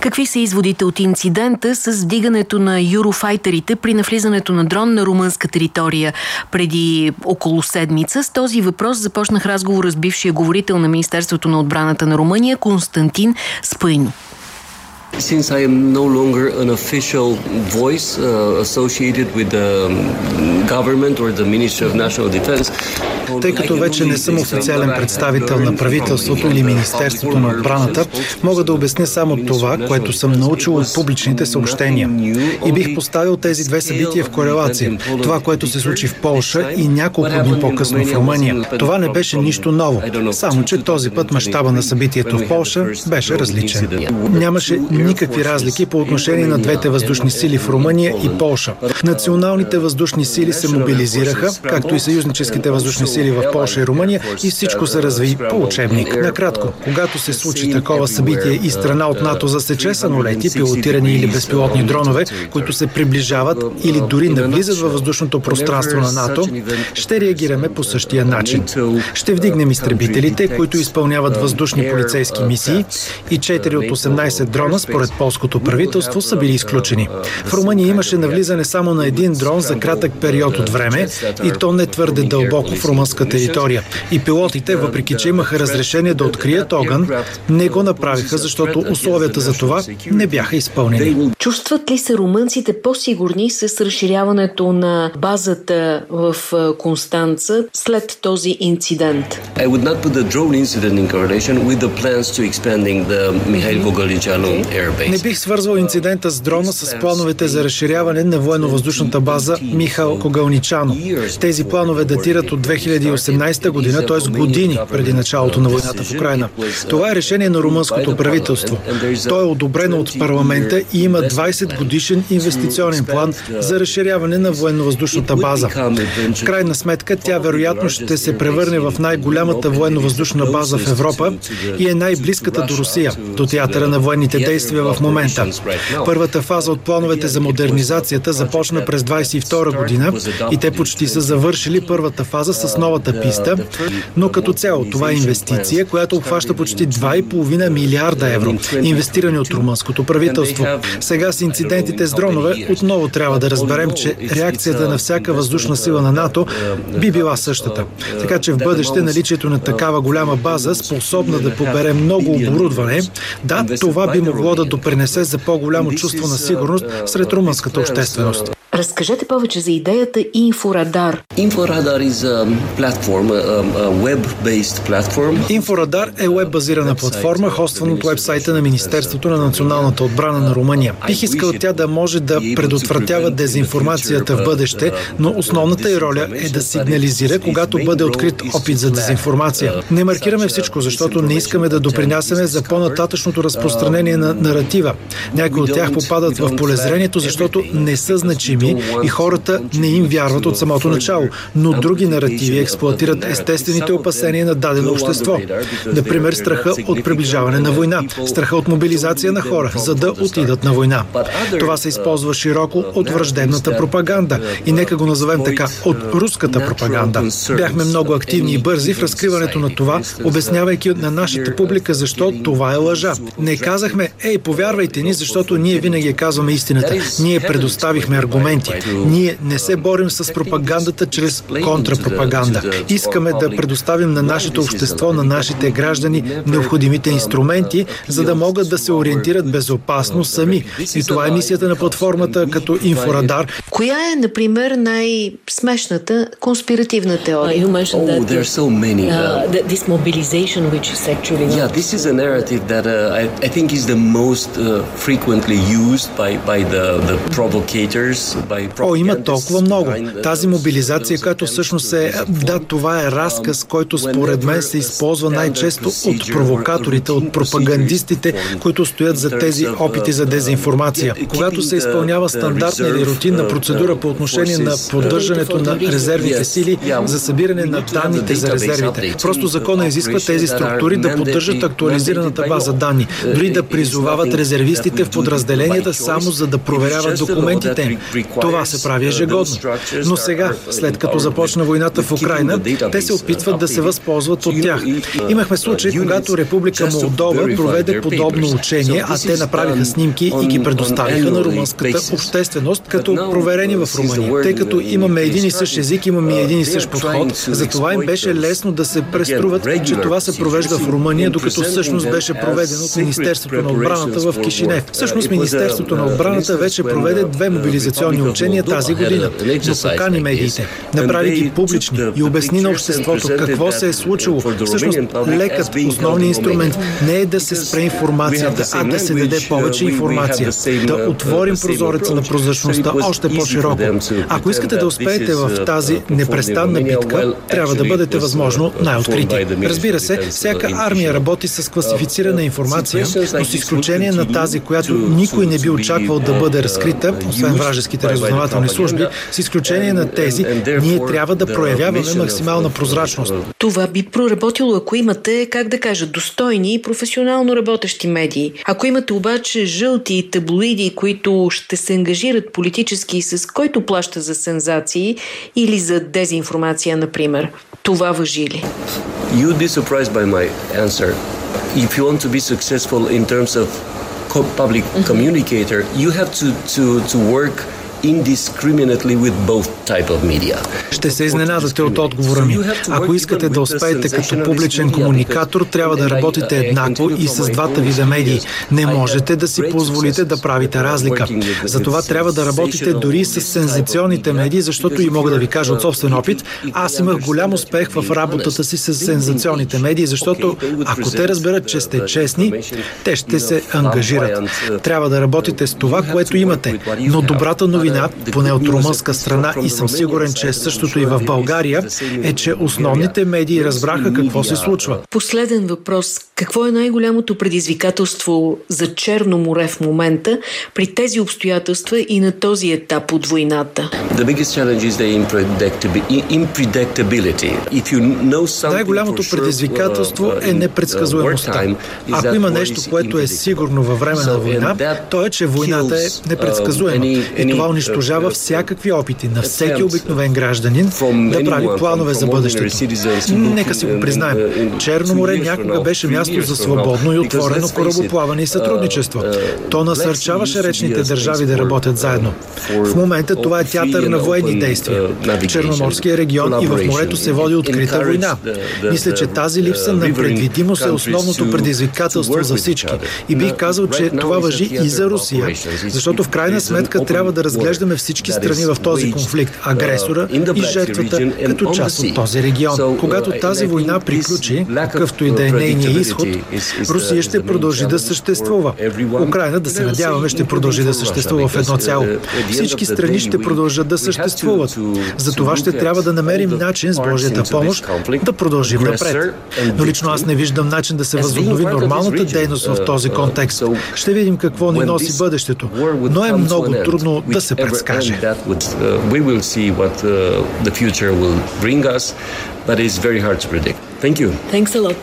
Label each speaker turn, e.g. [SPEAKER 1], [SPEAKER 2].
[SPEAKER 1] Какви са изводите от инцидента с вдигането на юрофайтерите при навлизането на дрон на румънска територия преди около седмица? С този въпрос започнах разговор с бившия говорител на Министерството на отбраната на Румъния Константин Спъйни.
[SPEAKER 2] Since I am no longer an official voice uh, associated with the um, government or the Ministry of National Defense,
[SPEAKER 3] тъй като вече не съм официален представител на правителството или Министерството на отбраната, мога да обясня само това, което съм научил от публичните съобщения. И бих поставил тези две събития в корелация. Това, което се случи в Полша и няколко дни по-късно в Румъния. Това не беше нищо ново, само че този път мащаба на събитието в Полша беше различен. Нямаше никакви разлики по отношение на двете въздушни сили в Румъния и Полша. Националните въздушни сили се мобилизираха, както и съюзническите въздушни сили в Польша и Румъния и всичко се разви по учебник. Накратко, когато се случи такова събитие и страна от НАТО засече самолети, пилотирани или безпилотни дронове, които се приближават или дори навлизат във въздушното пространство на НАТО, ще реагираме по същия начин. Ще вдигнем изтребителите, които изпълняват въздушни полицейски мисии и 4 от 18 дрона според полското правителство са били изключени. В Румъния имаше навлизане само на един дрон за кратък период от време и то не твърде дълбоко в румънска територия. И пилотите, въпреки че имаха разрешение да открият огън, не го направиха, защото условията за това не бяха изпълнени.
[SPEAKER 1] Чувстват ли се румънците по-сигурни с разширяването на базата в Констанца след този инцидент? I would not put the drone incident in correlation with the plans to expanding
[SPEAKER 3] the Mikhail не бих свързвал инцидента с дрона с плановете за разширяване на военно-въздушната база Михал Когалничано. Тези планове датират от 2018 година, т.е. години преди началото на войната в Украина. Това е решение на румънското правителство. То е одобрено от парламента и има 20 годишен инвестиционен план за разширяване на военно-въздушната база. В крайна сметка тя вероятно ще се превърне в най-голямата военно-въздушна база в Европа и е най-близката до Русия, до театъра на военните действия в момента. Първата фаза от плановете за модернизацията започна през 22 година и те почти са завършили първата фаза с новата писта, но като цяло това е инвестиция, която обхваща почти 2,5 милиарда евро, инвестирани от румънското правителство. Сега с инцидентите с дронове отново трябва да разберем, че реакцията на всяка въздушна сила на НАТО би била същата. Така че в бъдеще наличието на такава голяма база, способна да побере много оборудване, да, това би могло да допринесе за по-голямо чувство на сигурност сред румънската общественост.
[SPEAKER 1] Разкажете повече за идеята Инфорадар.
[SPEAKER 2] Инфорадар is a platform, a web-based platform.
[SPEAKER 3] Инфорадар е веб-базирана платформа, хоствана от вебсайта на Министерството на националната отбрана на Румъния. Бих искал тя да може да предотвратява дезинформацията в бъдеще, но основната й роля е да сигнализира, когато бъде открит опит за дезинформация. Не маркираме всичко, защото не искаме да допринасяме за по-нататъчното разпространение на наратива. Някои от тях попадат в полезрението, защото не са значими и хората не им вярват от самото начало, но други наративи експлуатират естествените опасения на дадено общество. Например, страха от приближаване на война, страха от мобилизация на хора, за да отидат на война. Това се използва широко от враждебната пропаганда и нека го назовем така, от руската пропаганда. Бяхме много активни и бързи в разкриването на това, обяснявайки на нашата публика защо това е лъжа. Не казахме, ей, повярвайте ни, защото ние винаги казваме истината. Ние предоставихме аргументи. Ние не се борим с пропагандата чрез контрапропаганда. Искаме да предоставим на нашето общество, на нашите граждани необходимите инструменти, за да могат да се ориентират безопасно сами. И това е мисията на платформата като инфорадар.
[SPEAKER 1] Коя е, например, най-смешната конспиративна теория?
[SPEAKER 2] Oh, there are so many. Uh,
[SPEAKER 1] this mobilization, which is actually
[SPEAKER 2] yeah, this is a narrative that uh, I, I think is the most uh, frequently used by by the the provocators,
[SPEAKER 3] О, има толкова много. Тази мобилизация, която всъщност е, да, това е разказ, който според мен се използва най-често от провокаторите, от пропагандистите, които стоят за тези опити за дезинформация. Когато се изпълнява стандартна или рутинна процедура по отношение на поддържането на резервните сили за събиране на данните за резервите. Просто закона изисква тези структури да поддържат актуализираната база данни, дори да призовават резервистите в подразделенията само за да проверяват документите им. Това се прави ежегодно. Но сега, след като започна войната в Украина, Украина, те се опитват да се възползват от тях. Имахме случай, когато Република Молдова проведе подобно учение, а те направиха снимки и ги предоставиха на румънската общественост като проверени в Румъния. Тъй като имаме един и същ език, имаме един и същ подход, затова им беше лесно да се преструват, че това се провежда в Румъния, докато всъщност беше проведено от Министерството на отбраната в Кишинев. Всъщност Министерството на отбраната вече проведе две мобилизационни учения тази година, но покани медиите, направи ги публични и обясни на обществото какво се е случило. Всъщност лекът, основният инструмент не е да се спре информацията, а да се даде повече информация, да отворим прозореца на прозрачността още по-широко. Ако искате да успеете в тази непрестанна битка, трябва да бъдете възможно най-открити. Разбира се, всяка армия работи с класифицирана информация, но с изключение на тази, която никой не би очаквал да бъде разкрита, освен вражеските разузнавателни служби, с изключение на тези, ние трябва да проявяваме максимална прозрачност.
[SPEAKER 1] Това би проработило, ако имате, как да кажа, достойни и професионално работещи медии. Ако имате обаче жълти таблоиди, които ще се ангажират политически с който плаща за сензации или за дезинформация, например, това въжи ли?
[SPEAKER 2] You'd be surprised by my answer. If you want to be successful in terms of public communicator, you have to, to, to work
[SPEAKER 3] Ще се изненадате от отговора ми. Ако искате да успеете като публичен комуникатор, трябва да работите еднакво и с двата вида медии. Не можете да си позволите да правите разлика. Затова трябва да работите дори с сензационните медии, защото и мога да ви кажа от собствен опит, аз имах голям успех в работата си с сензационните медии, защото ако те разберат, че сте честни, те ще се ангажират. Трябва да работите с това, което имате. Но добрата новина новина, поне от румънска страна и съм сигурен, че е същото и в България, е, че основните медии разбраха какво се случва.
[SPEAKER 1] Последен въпрос. Какво е най-голямото предизвикателство за Черно море в момента при тези обстоятелства и на този етап от войната?
[SPEAKER 3] Най-голямото предизвикателство е непредсказуемостта. Ако има нещо, което е сигурно във време на война, то е, че войната е непредсказуема. И това унищожава всякакви опити на всеки обикновен гражданин да прави планове за бъдещето. Нека си го признаем. Черно море някога беше място за свободно и отворено корабоплаване и сътрудничество. То насърчаваше речните държави да работят заедно. В момента това е театър на военни действия. В Черноморския регион и в морето се води открита война. Мисля, че тази липса на предвидимост е основното предизвикателство за всички. И бих казал, че това въжи и за Русия, защото в крайна сметка трябва да разглеждаме разглеждаме всички страни в този конфликт, агресора и жертвата като част от този регион. Когато тази война приключи, какъвто и да е нейният изход, Русия ще продължи да съществува. Украина, да се надяваме, ще продължи да съществува в едно цяло. Всички страни ще продължат да съществуват. За това ще трябва да намерим начин с Божията помощ да продължим напред. Но лично аз не виждам начин да се възобнови нормалната дейност в този контекст. Ще видим какво ни носи бъдещето. Но е много трудно да се предскаже.
[SPEAKER 2] We will see what the future will bring us, but it's very hard to predict. Thank you.
[SPEAKER 1] Thanks a lot.